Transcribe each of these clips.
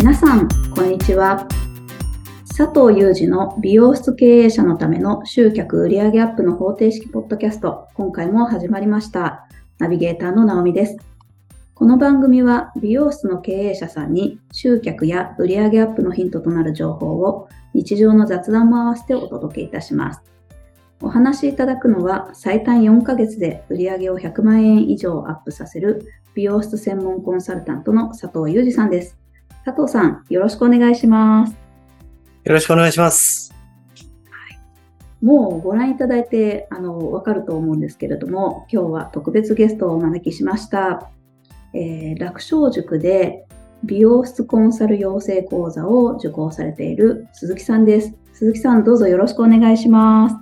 皆さん、こんにちは。佐藤祐二の美容室経営者のための集客売上アップの方程式ポッドキャスト、今回も始まりました。ナビゲーターの直美です。この番組は美容室の経営者さんに集客や売上アップのヒントとなる情報を日常の雑談も合わせてお届けいたします。お話しいただくのは最短4ヶ月で売上を100万円以上アップさせる美容室専門コンサルタントの佐藤裕二さんです。佐藤さん、よろしくお願いします。よろしくお願いします。もうご覧いただいて、あの、わかると思うんですけれども、今日は特別ゲストをお招きしました。えー楽勝塾で美容室コンサル養成講座を受講されている鈴木さんです。鈴木さん、どうぞよろしくお願いします。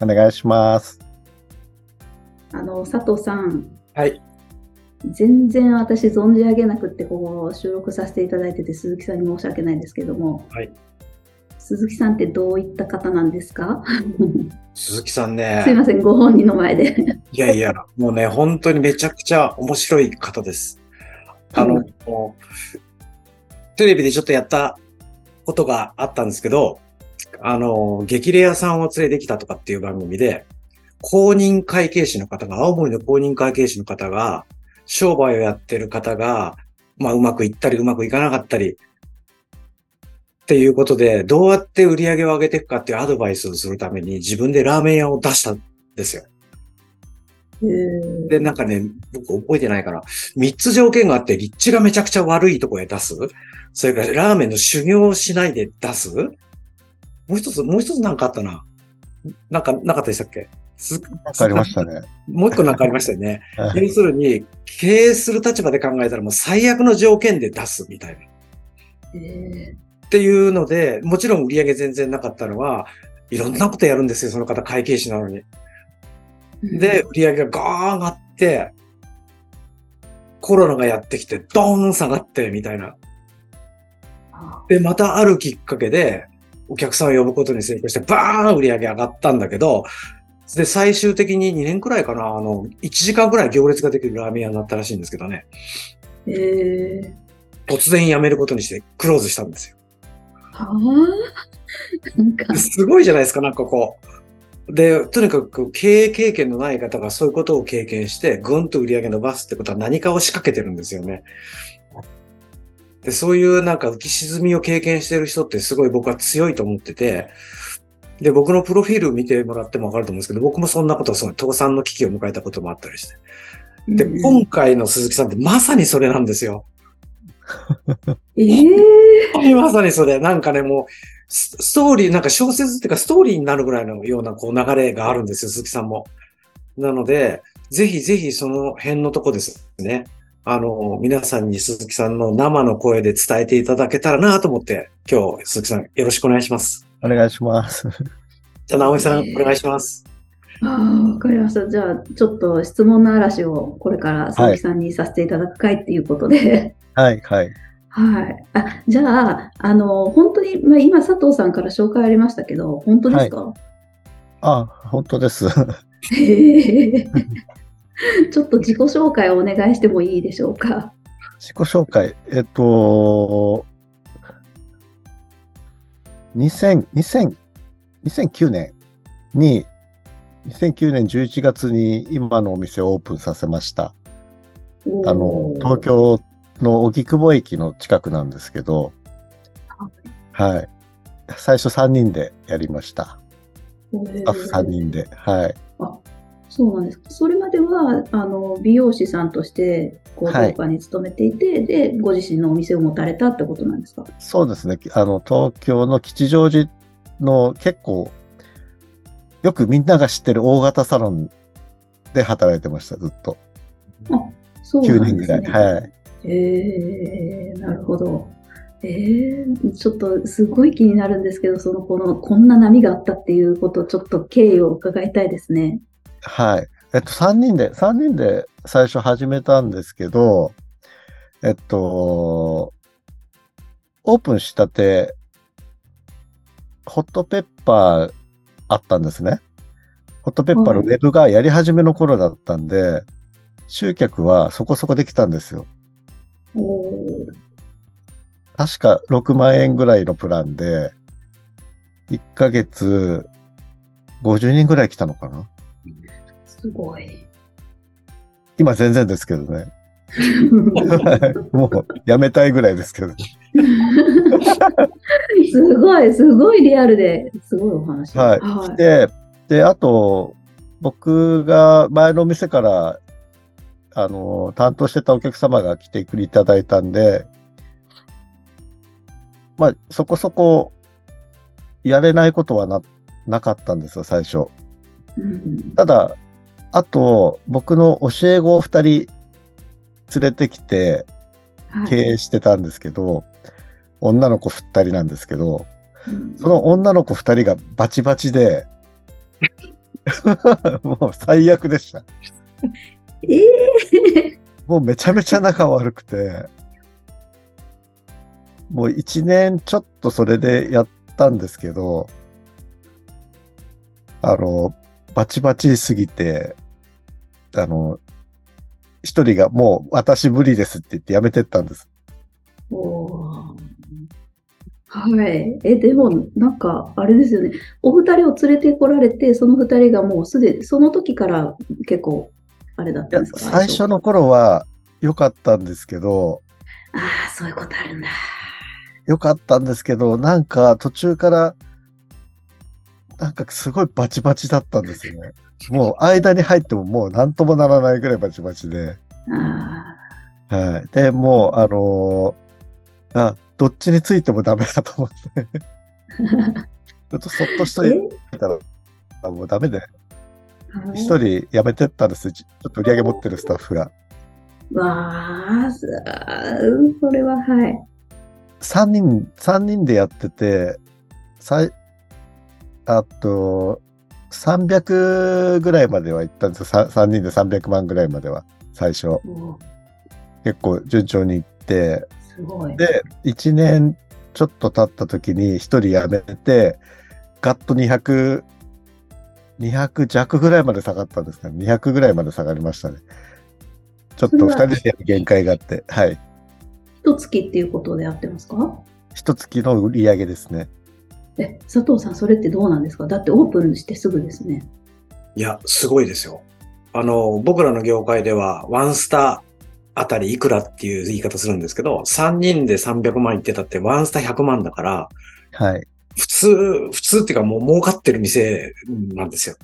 お願いします。あの、佐藤さん、はい。全然私存じ上げなくって、こう、収録させていただいてて、鈴木さんに申し訳ないんですけども、はい鈴木さんってどういった方なんですか？鈴木さん すいね。ません、ご本人の前で。いやいや、もうね、本当にめちゃくちゃ面白い方です。あの、テレビでちょっとやったことがあったんですけど、あの、激レアさんを連れてきたとかっていう番組で、公認会計士の方が、青森の公認会計士の方が、商売をやってる方が、まあ、うまくいったりうまくいかなかったり、っていうことで、どうやって売り上げを上げていくかっていうアドバイスをするために自分でラーメン屋を出したんですよ。で、なんかね、僕覚えてないから、三つ条件があって、立地がめちゃくちゃ悪いとこへ出す。それからラーメンの修行をしないで出す。もう一つ、もう一つなんかあったな。なんか、なかったでしたっけ？すわかりましたね。もう一個なんかありましたよね。要するに、経営する立場で考えたらもう最悪の条件で出すみたいな。えっていうので、もちろん売り上げ全然なかったのは、いろんなことやるんですよ、その方、会計士なのに。で、、売り上げがガーン上がって、コロナがやってきて、ドーン下がって、みたいな。で、またあるきっかけで、お客さんを呼ぶことに成功して、バーン売り上げ上がったんだけど、で、最終的に2年くらいかな、あの、1時間くらい行列ができるラーメン屋になったらしいんですけどね、えー、突然辞めることにしてクローズしたんですよ。はあ なんか、すごいじゃないですか、なんかこう。で、とにかく経営経験のない方がそういうことを経験して、ぐんと売り上げ伸ばすってことは何かを仕掛けてるんですよね。で、そういうなんか浮き沈みを経験してる人ってすごい僕は強いと思ってて、で、僕のプロフィール見てもらってもわかると思うんですけど、僕もそんなことをその倒産の危機を迎えたこともあったりして。で、うん今回の鈴木さんってまさにそれなんですよ。えー、まさにそれ。なんかね、もう、スストーリー、なんか小説っていうかストーリーになるぐらいのようなこう流れがあるんですよ、鈴木さんも。なので、ぜひぜひその辺のとこですね。あの、皆さんに鈴木さんの生の声で伝えていただけたらなと思って、今日鈴木さんよろしくお願いします。お願いします。じゃあ、直美さんお願いします。わかりました。じゃあ、ちょっと質問の嵐をこれから鈴木さんにさせていただく回っていうことで、はい、はい。はい。あ、じゃあ、あの、本当に、まあ、今佐藤さんから紹介ありましたけど、本当ですか、あ、本当です。ちょっと自己紹介をお願いしてもいいでしょうか？自己紹介。えっと、2000、2000、2009年に、2009年11月に今のお店をオープンさせました。あの、東京の荻窪駅の近くなんですけど、はい。最初3人でやりました。スタッフ3人で。はい。そうなんですか。それまでは、あの、美容師さんとして、高はい等科に勤めていて、で、ご自身のお店を持たれたってことなんですか？そうですね。あの、東京の吉祥寺の結構、よくみんなが知ってる大型サロンで働いてました、ずっと。そう9年ぐらい。なんですね。はい。えー、なるほど。えー、ちょっとすごい気になるんですけど、その、この、こんな波があったっていうこと、ちょっと経緯を伺いたいですね。はい。えっと、3人で、3人で最初始めたんですけど、えっと、オープンしたて、ホットペッパーあったんですね。ホットペッパーのウェブがやり始めの頃だったんで、集客はそこそこできたんですよ。確か6万円ぐらいのプランで、1ヶ月50人ぐらい来たのかな？すごい。今全然ですけどね。もうやめたいぐらいですけど。すごい、すごいリアルで、すごいお話。はい。はい。で、で、あと、僕が前の店から、あの、担当してたお客様が来てくれいただいたんで、まあ、そこそこ、やれないことはな、なかったんですよ、最初。うんただ、あと、僕の教え子を二人連れてきてはい。経営してたんですけど、女の子二人なんですけど、うん。その女の子二人がバチバチで、もう最悪でした。ええもうめちゃめちゃ仲悪くて、もう一年ちょっとそれでやったんですけど、あの、バチバチすぎて、あの、一人がもう私無理ですって言ってやめてったんです。おーはい。え、でも、なんか、あれですよね。お二人を連れてこられて、その二人がもうすでに、その時から結構、あれだったんですか？最初の頃は良かったんですけど、ああ、そういうことあるんだ。良かったんですけど、なんか途中から、なんかすごいバチバチだったんですよね。もう間に入ってももう何ともならないぐらいバチバチで。あはい。で、もう、あのーあ、どっちについてもダメだと思って。ちょっとそっとしあ。とえいたら、あもうダメで、はい一人辞めてったんです。ちょっと売り上げ持ってるスタッフが。わあ、それは、はい。3人、三人でやってて、さい、あと、300ぐらいまでは行ったんですよ。さ3人で300万ぐらいまでは、最初。結構順調に行って、すごい。で、1年ちょっと経った時に1人辞めて、ガッと200、200弱ぐらいまで下がったんですかね。200ぐらいまで下がりましたね。ちょっと2人でやる限界があって、はい。一月っていうことでやってますか？一月の売り上げですね。え、佐藤さん、それってどうなんですか？だってオープンしてすぐですね。いや、すごいですよ。あの、僕らの業界では、ワンスターあたりいくらっていう言い方するんですけど、3人で300万いってたって、ワンスター100万だから、はい。普通、普通っていうかもう儲かってる店なんですよ。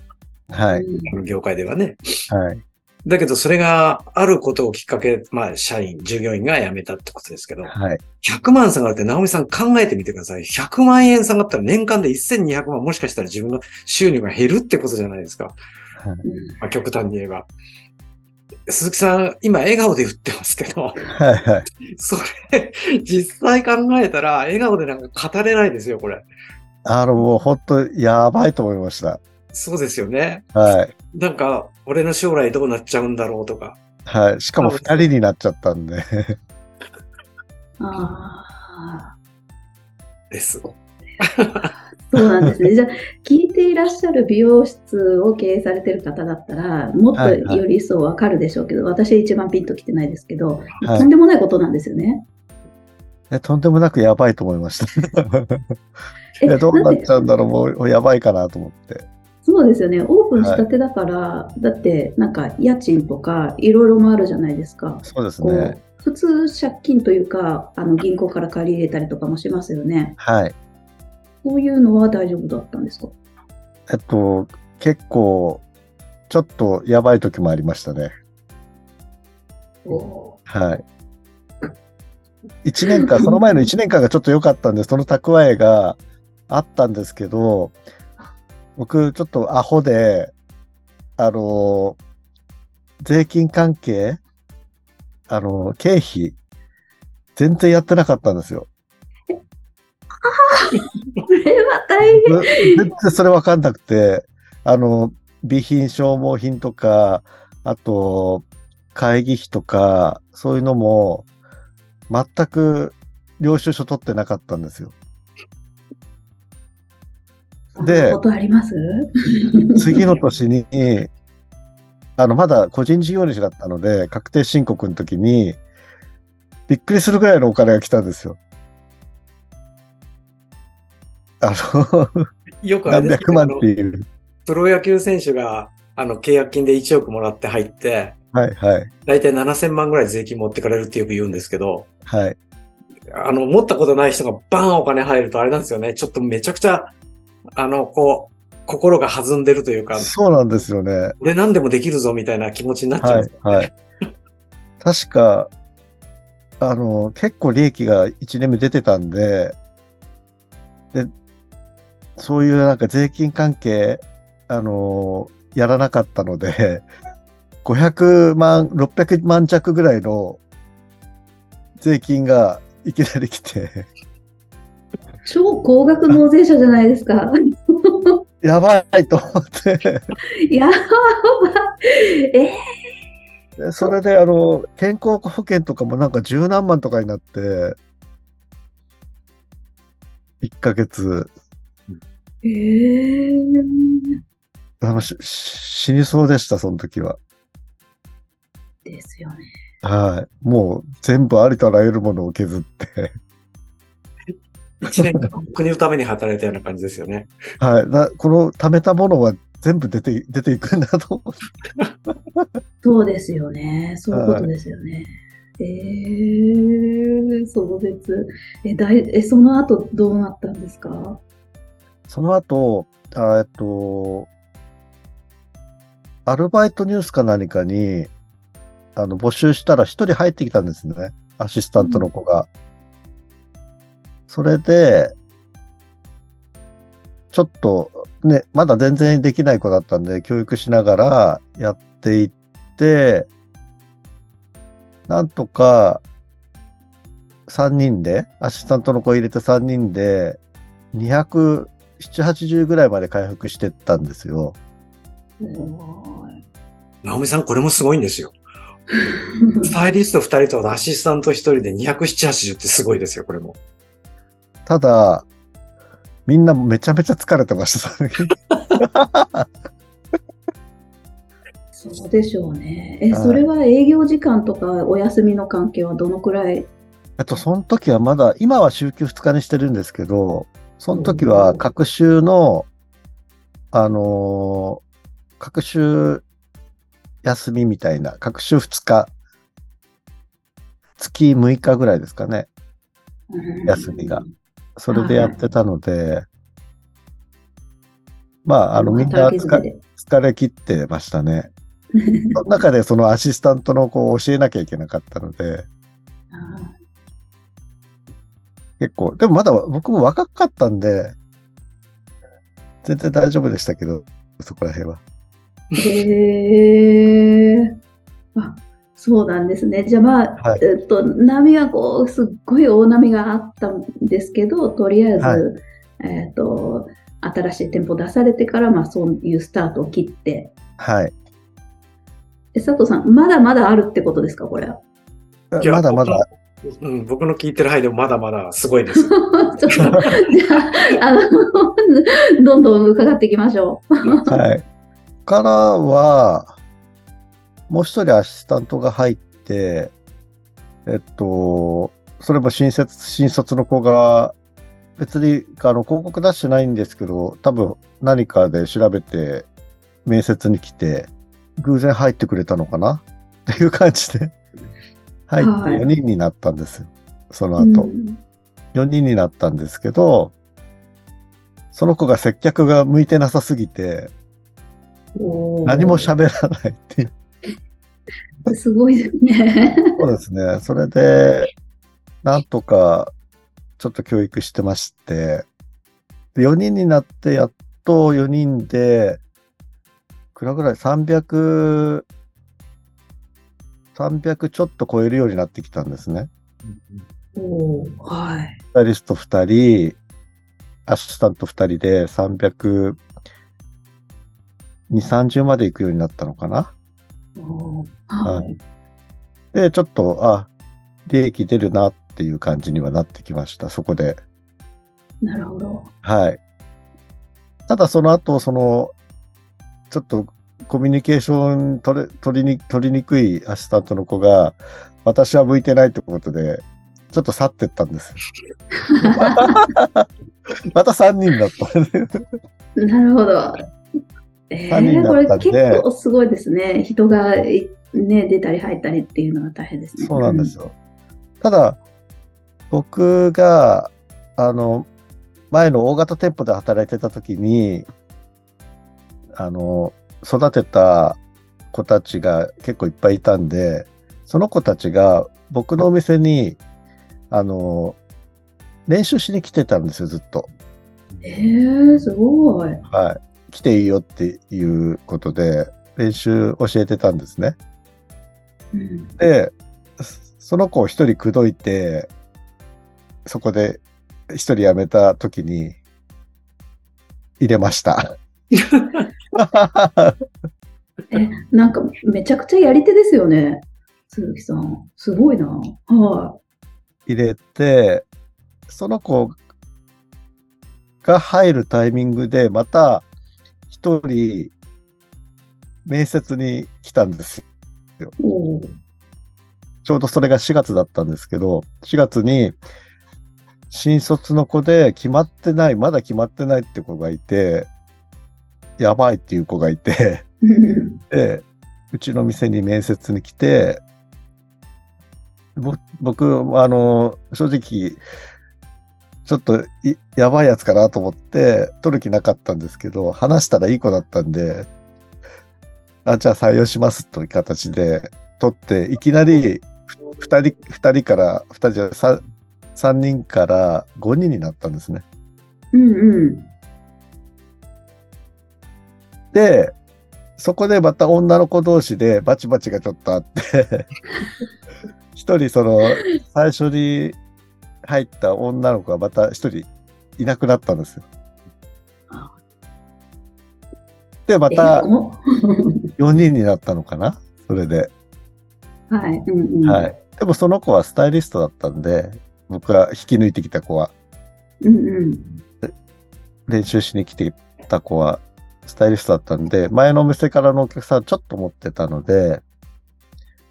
はい。うんこの業界ではね。はい。だけど、それがあることをきっかけ、まあ、社員、従業員が辞めたってことですけど、はい。100万下がるって、直美さん考えてみてください。100万円下がったら年間で1200万、もしかしたら自分の収入が減るってことじゃないですか。はいうんまあ、極端に言えば。鈴木さん、今笑顔で言ってますけど、はい。はい。それ、実際考えたら、笑顔でなんか語れないですよ、これ。あの、もう本当やばいと思いました。そうですよね。はい。なんか、俺の将来どうなっちゃうんだろうとか。はい。しかも二人になっちゃったんで。あです。あ、そうなんですね。じゃあ、聞いていらっしゃる美容室を経営されてる方だったら、もっとはいはいより一層わかるでしょうけど、私は一番ピンときてないですけど、はいとんでもないことなんですよね。えとんでもなくやばいと思いました。え えどうなっちゃうんだろうもうやばいかなと思って。そうですよね。オープンしたてだから、だってなんか家賃とかいろいろもあるじゃないですか。そうですこね。う普通借金というかあの銀行から借り入れたりとかもしますよね。はい。そういうのは大丈夫だったんですか？えっと、結構、ちょっとやばい時もありましたね。はい。一年間、その前の一年間がちょっと良かったんで、その蓄えがあったんですけど、僕、ちょっとアホで、あの、税金関係、あの、経費、全然やってなかったんですよ。これは大変。全然それ分かんなくて、あの、備品消耗品とか、あと、会議費とか、そういうのも、全く領収書取ってなかったんですよ。そんなことあります？次の年に、あの、まだ個人事業主だったので、確定申告の時に、びっくりするぐらいのお金が来たんですよ。あの、よくあれです何百万あのっていう。プロ野球選手が、あの、契約金で1億もらって入って、はいはい。だいたい7000万ぐらい税金持ってかれるってよく言うんですけど、はい。あの、持ったことない人がバンお金入るとあれなんですよね。ちょっとめちゃくちゃ、あの、こう、心が弾んでるというか、そうなんですよね。俺何でもできるぞみたいな気持ちになっちゃうんはいですよ、ね。はい。確か、あの、結構利益が1年目出てたんで、で、そういうなんか税金関係、あの、やらなかったので、500万、600万弱ぐらいの税金がいきなり来て、超高額納税者じゃないですか。やばいと思って、やばい。えでそれであの、健康保険とかもなんか十何万とかになって、1ヶ月、えー、あの、し死にそうでした、その時は。ですよね。はい。もう全部ありとあらゆるものを削って。一年間国のために働いたような感じですよね。はい。なこの貯めたものは全部出て、出ていくんだと思って。そうですよね。そういうことですよね。えー、壮絶。え、だいえ、その後どうなったんですか？その後、あえっと、アルバイトニュースか何かに、あの、募集したら一人入ってきたんですね。アシスタントの子が。それで、ちょっとね、まだ全然できない子だったんで、教育しながらやっていって、なんとか、3人で、アシスタントの子入れて3人で、200、7、80ぐらいまで回復してったんですよ。直美さん、これもすごいんですよ。スタイリスト2人とアシスタント1人で207、80ってすごいですよ、これも。ただ、みんなめちゃめちゃ疲れてました、その時そうでしょうね。え、はいそれは営業時間とかお休みの関係はどのくらい？あと、その時はまだ、今は週休2日にしてるんですけど、その時は各週の、あのー各週休みみたいな、各週2日、月6日ぐらいですかね。休みが。それでやってたので、まあ、あの、みんな疲れ切ってましたね。その中でそのアシスタントの子を教えなきゃいけなかったので、あ結構、でもまだ僕も若かったんで、全然大丈夫でしたけど、そこら辺は。ーへえ。あ、そうなんですね。じゃあまあ、はいえっと、波はこう、すっごい大波があったんですけど、とりあえず、はいえっと、新しい店舗出されてから、まあそういうスタートを切って、はい。え佐藤さん、まだまだあるってことですか、これは。いやまだまだ、うん、僕の聞いてる範囲でもまだまだすごいです。ちょっと、じゃあ、あの、どんどん伺っていきましょう。はい。からは、もう一人アシスタントが入って、えっと、それも新卒、新卒の子が、別に、あの、広告出してないんですけど、多分何かで調べて、面接に来て、偶然入ってくれたのかな？っていう感じで、入ってはい4人になったんですよ。そのう後。ん4人になったんですけど、その子が接客が向いてなさすぎて、何も喋らないっていう。すごいですね。そうですね。それで、なんとか、ちょっと教育してまして、4人になって、やっと4人で、いくらぐらい ?300、300ちょっと超えるようになってきたんですね。おーはい。スタイリスト2人、アシスタント2人で300、2、30まで行くようになったのかな？ははいい。で、ちょっと、あ、利益出るなっていう感じにはなってきました。そこで。なるほど。はい。ただその後、その、ちょっとコミュニケーション取れ取りに取りにくいアシスタントの子が、私は向いてないってことで、ちょっと去ってったんです。また3人だった。なるほど。えー、これ結構すごいですね。人が、いね、出たり入ったりっていうのが大変ですね。そうなんですよ。ただ、僕が、あの、前の大型店舗で働いてた時に、あの、育てた子たちが結構いっぱいいたんで、その子たちが僕のお店に、あの、練習しに来てたんですよ、ずっと。うん。えー、すごい。はい。来ていいよっていうことで、練習教えてたんですね。うんで、その子を一人口説いて、そこで一人辞めた時に、入れました。え、なんかめちゃくちゃやり手ですよね。鈴木さん。すごいな。は入れて、その子が入るタイミングで、また一人面接に来たんですよ。ちょうどそれが4月だったんですけど、4月に新卒の子で決まってない、まだ決まってないって子がいて、やばいっていう子がいて、で、うちの店に面接に来て、ぼ僕、あの、正直、ちょっといやばいやつかなと思って、取る気なかったんですけど、話したらいい子だったんで、あ、じゃあ採用しますという形で取って、いきなりふ二人、二人から、二人じゃ三三人から5人になったんですね。うんうん。で、そこでまた女の子同士でバチバチがちょっとあって、一人その最初に入った女の子がまた一人いなくなったんですよあ。で、まえたお 4人になったのかな？それで。はい。うんうん。はい。でもその子はスタイリストだったんで、僕が引き抜いてきた子は、うんうん。練習しに来てた子はスタイリストだったんで、前のお店からのお客さんちょっと持ってたので、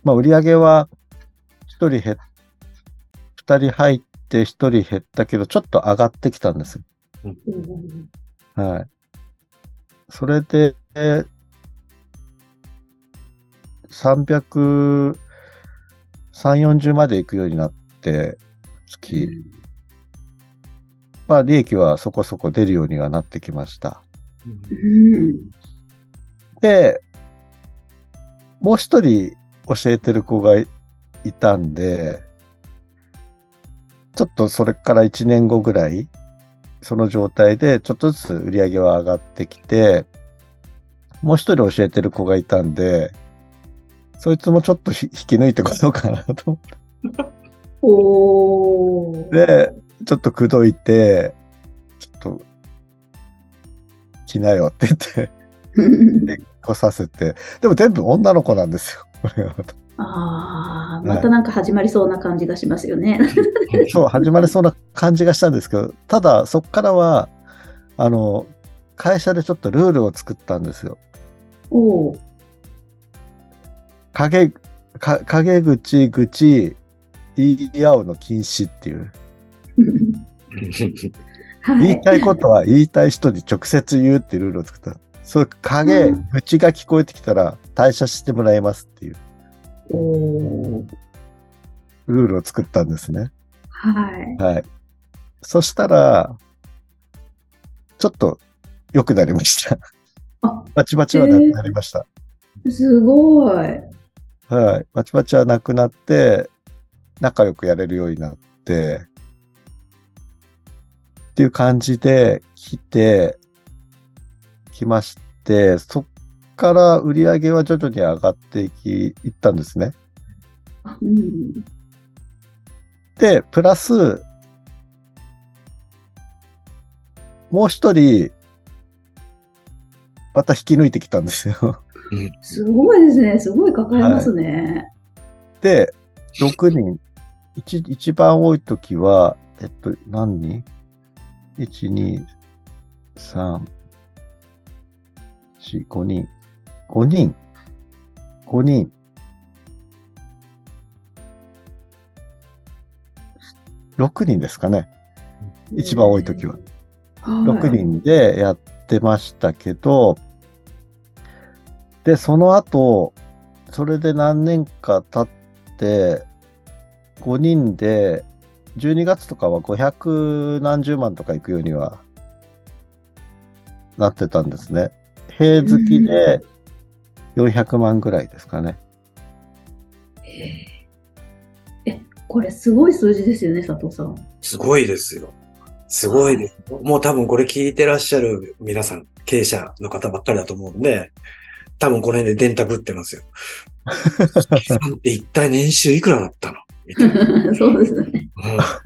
まあ売り上げは一人減っ、二人入って一人減ったけど、ちょっと上がってきたんですよ。うんはい。それで、300、3、40まで行くようになって、月、まあ利益はそこそこ出るようにはなってきました。うん。で、もう一人教えてる子がいいたんで、ちょっとそれから1年後ぐらい、その状態でちょっとずつ売り上げは上がってきて、もう一人教えてる子がいたんで、そいつもちょっとひ引き抜いてこようかなと おー。で、ちょっと口説いて、ちょっと、来なよって言って、来させて、でも全部女の子なんですよ。これがああ、またなんか始まりそうな感じがしますよね。そう、始まりそうな感じがしたんですけど、ただ、そこからは、あの、会社でちょっとルールを作ったんですよ。おー。陰、か陰口、愚言い合うの禁止っていう。はい。言いたいことは言いたい人に直接言うっていうルールを作った。そう、影、うん愚痴が聞こえてきたら退社してもらいますっていう。ルールを作ったんですね。はい。はい。そしたら、ちょっと良くなりました。あ、バチバチはなくなりました。すごい。はい。バチバチはなくなって、仲良くやれるようになって、っていう感じで来て、来まして、そっから売り上げは徐々に上がっていき、いったんですね。あうん。で、プラス、もう一人、また引き抜いてきたんですよ。すごいですね。すごいかかりますね。で、6人、一一番多い時は、えっと、何人 ?1、2、3、4、5人。5人。5人。6人ですかね。一番多い時は。6人でやってましたけど、で、その後、それで何年か経って、5人で、12月とかは500何十万とか行くようにはなってたんですね。塀付きで400万ぐらいですかね。え、これすごい数字ですよね、佐藤さん。すごいですよ。すごいです。もう多分これ聞いてらっしゃる皆さん、経営者の方ばっかりだと思うんで、多分この辺で電卓打ってますよ。さんって一体年収いくらだったの？みたいな。そうですね。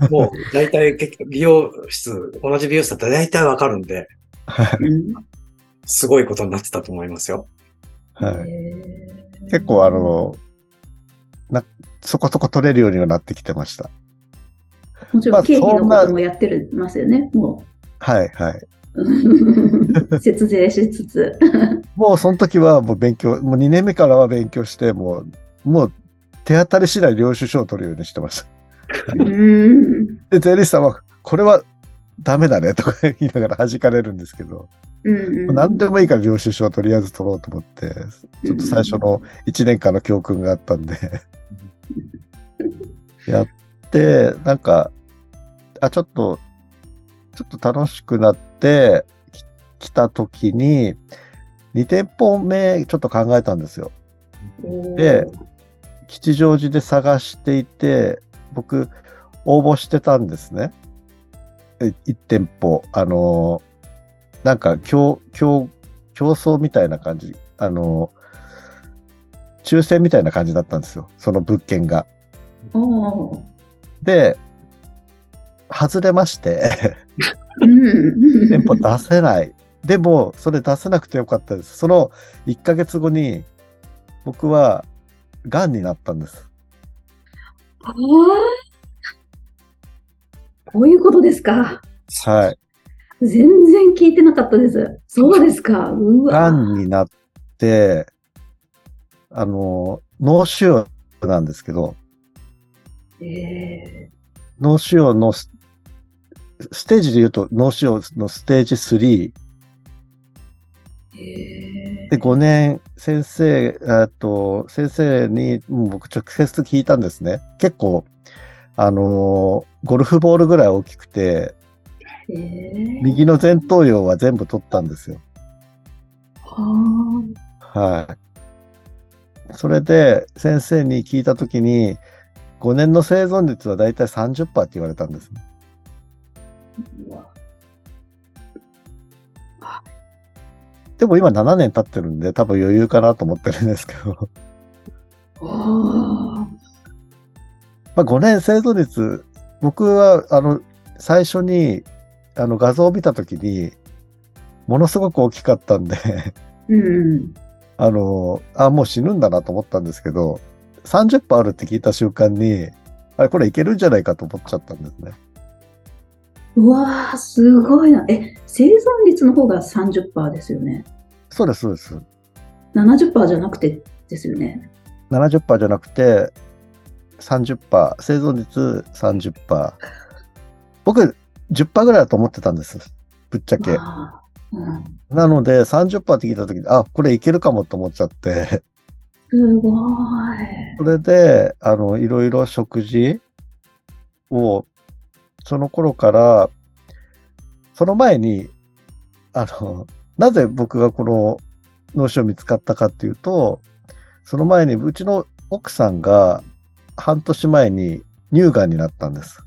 うんもう大体美容室、同じ美容室だったら大体わかるんで、うんすごいことになってたと思いますよ。はい。結構あの、な、そこそこ取れるようにはなってきてました。もちろまあん経費のこともやってるますよね、もはいはい。う。節税しつつ。もうその時はもう勉強、もう2年目からは勉強して、もう、もう手当たり次第領収書を取るようにしてました。うん。で、税理士さんは、これはダメだねとか言いながら弾かれるんですけど、うんうん何でもいいから領収書をとりあえず取ろうと思って、ちょっと最初の1年間の教訓があったんで、やって、なんか、あ、ちょっと、ちょっと楽しくなってき来た時に、2店舗目ちょっと考えたんですよ。で吉祥寺で探していて、僕、応募してたんですね。え一店舗。あのーなんか、競、競、競争みたいな感じ。あのー抽選みたいな感じだったんですよ。その物件が。で、外れまして、うん店舗出せない。でも、それ出せなくてよかったです。その1ヶ月後に、僕は、癌になったんです。こういうことですか。はい。全然聞いてなかったです。そうですか。うわ。癌になって、あの、脳腫瘍なんですけど、え脳腫瘍のスステージで言うと脳腫瘍のステージ3ーえで5年先生、えっと、先生に僕直接聞いたんですね。結構、あのゴルフボールぐらい大きくて、ーえー右の前頭葉は全部取ったんですよ。ははい。それで先生に聞いたときに、5年の生存率はだいたい30%って言われたんです。でも今7年経ってるんで多分余裕かなと思ってるんですけど。あまあ5年生存率、僕はあの最初にあの画像を見たときに、ものすごく大きかったんで、ーうん。あの、あ、もう死ぬんだなと思ったんですけど、30%あるって聞いた瞬間に、あれこれいけるんじゃないかと思っちゃったんですね。うわー、すごいな。え、生存率の方が30%ですよね。そうです、そうです。70%じゃなくてですよね。70%じゃなくて、30%、生存率30%。僕、10%ぐらいだと思ってたんです。ぶっちゃけ。うん、なので、30%って聞いたときに、あ、これいけるかもと思っちゃって、すごい。それで、あの、いろいろ食事を、その頃から、その前に、あの、なぜ僕がこの脳腫瘍見つかったかっていうと、その前にうちの奥さんが半年前に乳がんになったんです。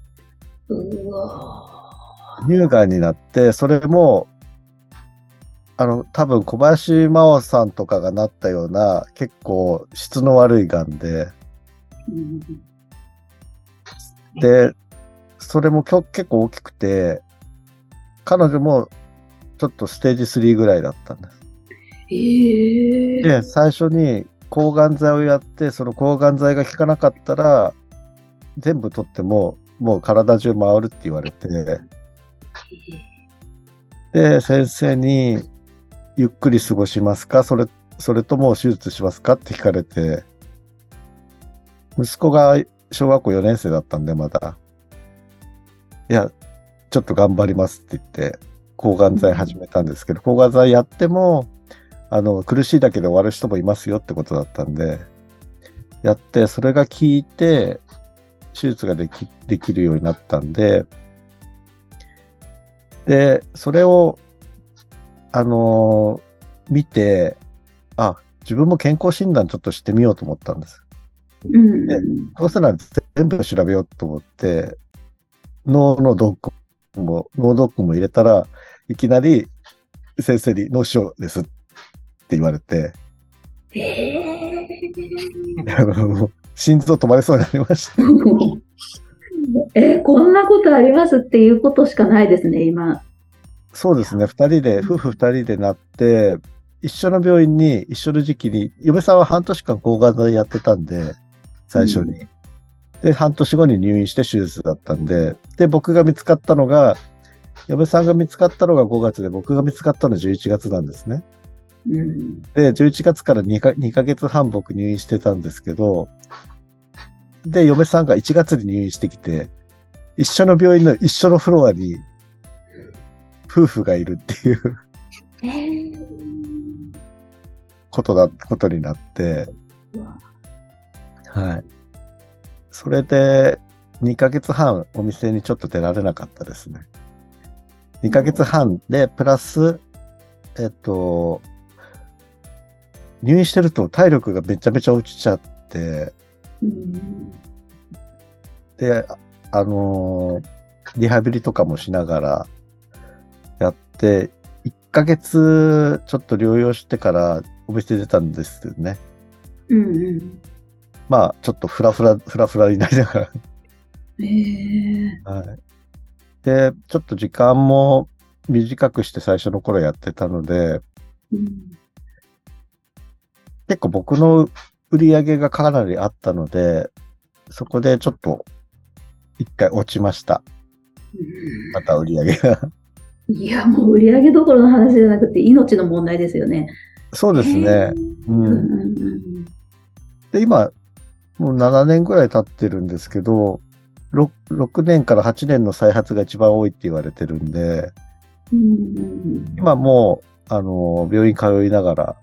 うわ乳がんになって、それも、あの、多分小林真央さんとかがなったような結構質の悪いがんで、で、それも結構大きくて、彼女もちょっとステージ3ぐらいだったんです。え。ー、で、最初に抗がん剤をやって、その抗がん剤が効かなかったら、全部取っても、もう体中回るって言われて、で、先生に、ゆっくり過ごしますか？それ、それとも手術しますか？って聞かれて、息子が小学校4年生だったんで、まだ。いや、ちょっと頑張りますって言って、抗がん剤始めたんですけど、抗がん剤やっても、あの、苦しいだけで終わる人もいますよってことだったんで、やって、それが効いて、手術ができ、できるようになったんで、で、それを、あのー、見て、あ、自分も健康診断ちょっとしてみようと思ったんです。うん、で、どうせなら全部調べようと思って、脳のドックも、脳ドックも入れたら、いきなり先生に脳症ですって言われて、えー、心臓止まりそうになりました。えー、こんなことありますっていうことしかないですね、今。そうですね、二人で、夫婦二人でなって、一緒の病院に一緒の時期に、嫁さんは半年間抗がん剤やってたんで、最初に。うん、で、半年後に入院して手術だったんで、で、僕が見つかったのが、嫁さんが見つかったのが5月で、僕が見つかったのは11月なんですね。うん、で、11月から2か ,2 ヶ月半僕入院してたんですけど、で、嫁さんが1月に入院してきて、一緒の病院の一緒のフロアに夫婦がいるっていうことだ、ことになって、はい。それで、2ヶ月半お店にちょっと出られなかったですね。2ヶ月半で、プラス、えっと、入院してると体力がめちゃめちゃ落ちちゃって、で、あのー、リハビリとかもしながらやって、1ヶ月ちょっと療養してからお店出たんですよね。うんうん。まあ、ちょっとフラフラ、フラフラになりながらへえー。はい。で、ちょっと時間も短くして最初の頃やってたので、うん、結構僕の売り上げがかなりあったので、そこでちょっと一回落ちました。また売り上げが。いや、もう売り上げどころの話じゃなくて命の問題ですよね。そうですね。うん、で、今、もう7年ぐらい経ってるんですけど、6, 6年から8年の再発が一番多いって言われてるんで、今もう、あの、病院通いながら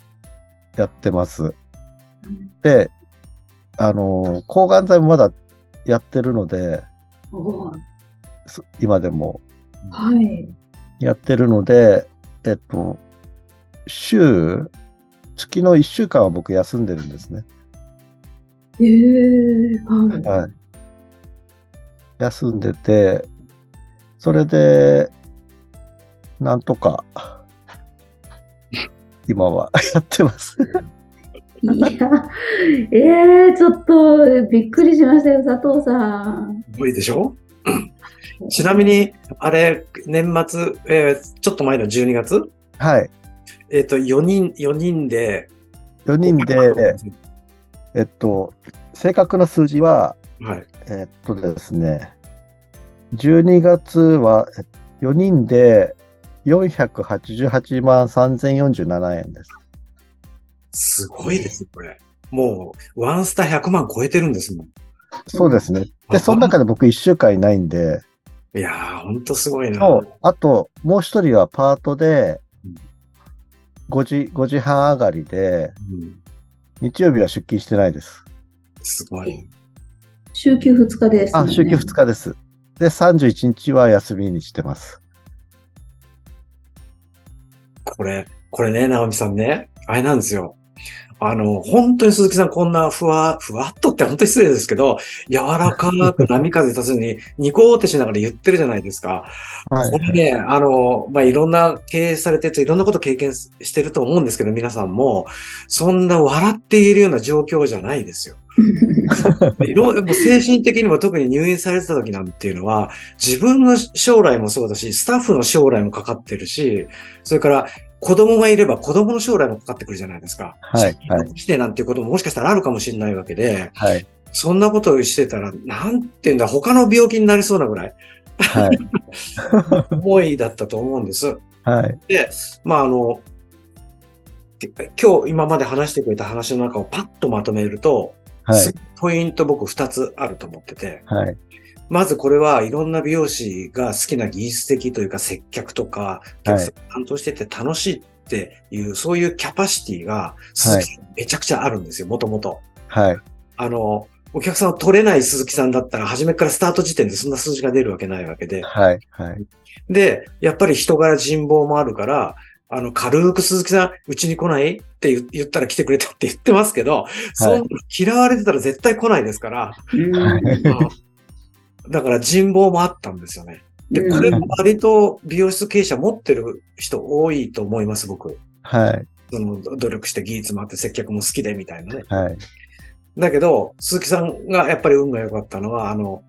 やってます。で、あの、抗がん剤もまだやってるので、今でも。はい。やってるので、えっと、週、月の1週間は僕休んでるんですね。ええー、はい。はい。休んでて、それで、なんとか、今はやってます。いや、ええー、ちょっとびっくりしましたよ、佐藤さん。無理でしょ？ちなみに、あれ、年末、えー、ちょっと前の12月はい。えっ、ー、と、4人、4人で。4人で、えっと、正確な数字は、はい、えっとですね、12月は4人で488万3047円です。すごいですこれ。もう、ワンスター100万超えてるんですもん。そうですね。で、その中で僕1週間いないんで。いやー、ほんとすごいな。そう。あと、もう一人はパートで、5時、5時半上がりで、うん、日曜日は出勤してないです。すごい。週休2日です、ね、あ、週休2日です。で、31日は休みにしてます。これ、これね、直美さんね、あれなんですよ。あの、本当に鈴木さんこんなふわ、ふわっとって本当に失礼ですけど、柔らかく波風立つに、ニコーってしながら言ってるじゃないですか。はい、これね、あの、まあ、いろんな経営されてて、いろんなこと経験してると思うんですけど、皆さんも、そんな笑っているような状況じゃないですよ。いろいろ精神的にも特に入院されてた時なんていうのは、自分の将来もそうだし、スタッフの将来もかかってるし、それから子供がいれば子供の将来もかかってくるじゃないですか。はい。はい。してなんていうことももしかしたらあるかもしれないわけで、はい。そんなことをしてたら、なんていうんだ、他の病気になりそうなぐらい、はい。思いだったと思うんです。はい。で、まあ、あの、今日今まで話してくれた話の中をパッとまとめると、はい、ポイント僕2つあると思ってて、はい、まずこれはいろんな美容師が好きな技術的というか接客とか、客席担当してて楽しいっていう、そういうキャパシティが鈴木さんめちゃくちゃあるんですよ、もともと。はい。あの、お客さんを取れない鈴木さんだったら、初めからスタート時点でそんな数字が出るわけないわけで。はい。はい。で、やっぱり人柄人望もあるから、あの、軽く鈴木さん、うちに来ないって言言ったら来てくれたって言ってますけど、そんな嫌われてたら絶対来ないですから、うんはいだから人望もあったんですよね。で、うんこれも割と美容室経営者持ってる人多いと思います、僕。はい。その努力して技術もあって接客も好きでみたいなね。はい。だけど、鈴木さんがやっぱり運が良かったのは、あの、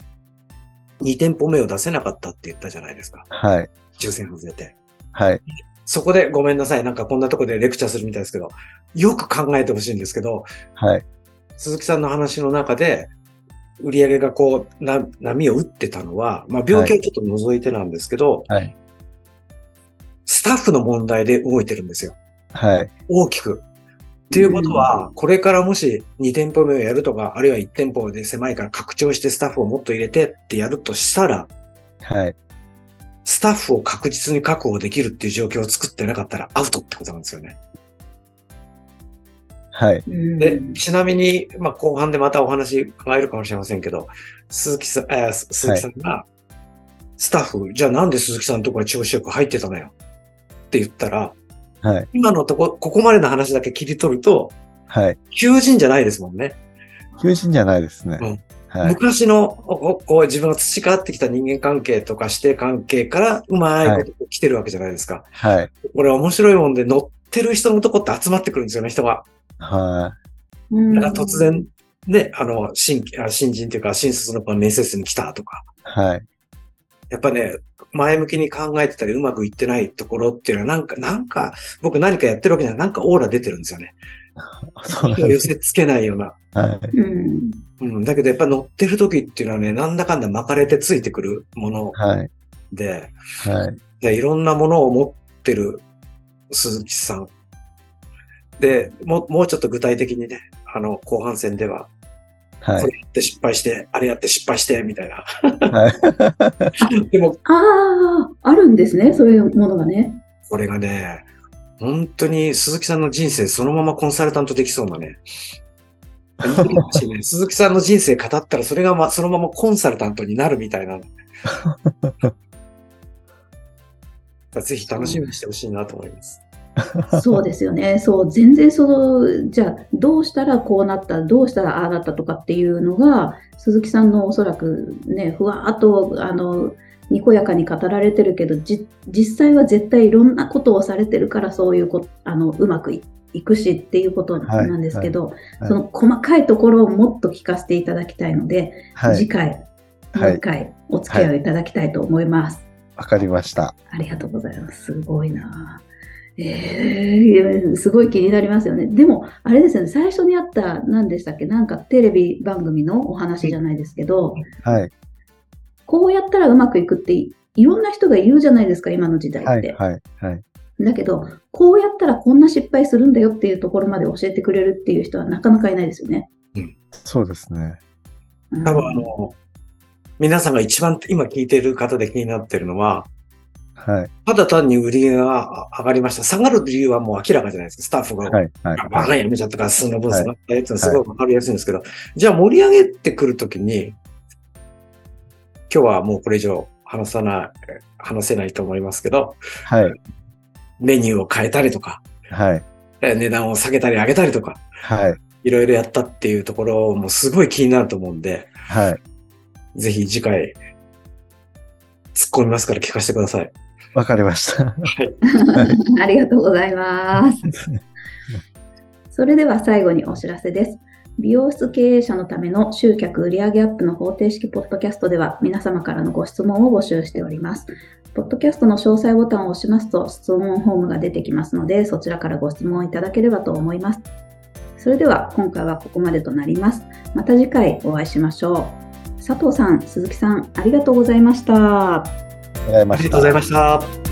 2店舗目を出せなかったって言ったじゃないですか。はい。抽選外れて。はい。そこでごめんなさい。なんかこんなとこでレクチャーするみたいですけど、よく考えてほしいんですけど、はい。鈴木さんの話の中で、売り上げがこう、な、波を打ってたのは、まあ病気をちょっと除いてなんですけど、はい。スタッフの問題で動いてるんですよ。はい。大きく。っていうことは、これからもし2店舗目をやるとか、あるいは1店舗で狭いから拡張してスタッフをもっと入れてってやるとしたら、はい。スタッフを確実に確保できるっていう状況を作ってなかったらアウトってことなんですよね。はい。うんで、ちなみに、まあ、後半でまたお話伺えるかもしれませんけど、鈴木さん、えーす鈴木さんが、スタッフ、じゃあなんで鈴木さんのところに調子よく入ってたのよ？って言ったら、はい。今のとこ、ここまでの話だけ切り取ると、はい。求人じゃないですもんね。求人じゃないですね。うんはい。昔の、おこう自分が培ってきた人間関係とか指定関係からうまいこと来てるわけじゃないですか。はい。これ面白いもんで乗ってる人のとこって集まってくるんですよね、人が。はうんだから突然、ね、あの、新、あ新人というか、新卒の面接に来たとか。い。はい。やっぱね、前向きに考えてたりうまくいってないところっていうのはなんか、なんか、僕何かやってるわけじゃない、なんかオーラ出てるんですよね。そうなん寄。せつけないような。はい。うんうん。だけどやっぱ乗ってる時っていうのはね、なんだかんだ巻かれてついてくるものはい。で、はい。でいろんなものを持ってる鈴木さん。で、もう、もうちょっと具体的にね、あの、後半戦では、はいこ。れやって失敗して、あれやって失敗して、みたいな。はい。でも、ああ、あるんですね、そういうものがね。これがね、本当に鈴木さんの人生そのままコンサルタントできそうなね。鈴木さんの人生語ったらそれがま、そのままコンサルタントになるみたいな。ぜひ楽しみにしてほしいなと思います。そうですよね。そう、全然その、じゃあ、どうしたらこうなった、どうしたらああなったとかっていうのが、鈴木さんのおそらくね、ふわーっと、あの、にこやかに語られてるけど、じ実際は絶対いろんなことをされてるから、そういうこあのうまくいいくしっていうことなんですけど、はいその細かいところをもっと聞かせていただきたいので、はい。次回、もはいう一回お付き合いをいただきたいと思います。わかりました。ありがとうございます。すごいな。えー、すごい気になりますよね。でも、あれですよね、最初にあった、何でしたっけ、なんかテレビ番組のお話じゃないですけど、はい。こうやったらうまくいくってい、いろんな人が言うじゃないですか、今の時代って。はい。はい。はい。だけど、こうやったらこんな失敗するんだよっていうところまで教えてくれるっていう人はなかなかいないですよね。そうですね。うん多分あの、皆さんが一番今聞いている方で気になってるのは、はい。ただ単に売り上げが上がりました。下がる理由はもう明らかじゃないですか。スタッフが、はい。はい。バカやめちゃったから、数の分下がったやつはすごいわかりやすいんですけど、じゃあ盛り上げてくるときに、今日はもうこれ以上話さない、話せないと思いますけど、はい。メニューを変えたりとか、はい。え値段を下げたり上げたりとか、はい。いろいろやったっていうところもすごい気になると思うんで、はい。ぜひ次回、突っ込みますから聞かせてください。わかりました。はい。ありがとうございます。それでは最後にお知らせです。美容室経営者のための集客売上アップの方程式ポッドキャストでは皆様からのご質問を募集しております。ポッドキャストの詳細ボタンを押しますと質問フォームが出てきますのでそちらからご質問いただければと思います。それでは今回はここまでとなります。また次回お会いしましょう。佐藤さん、鈴木さん、ありがとうございました。ありがとうございましたありがとうございました。